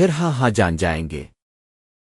پھر ہاں ہاں جان جائیں گے۔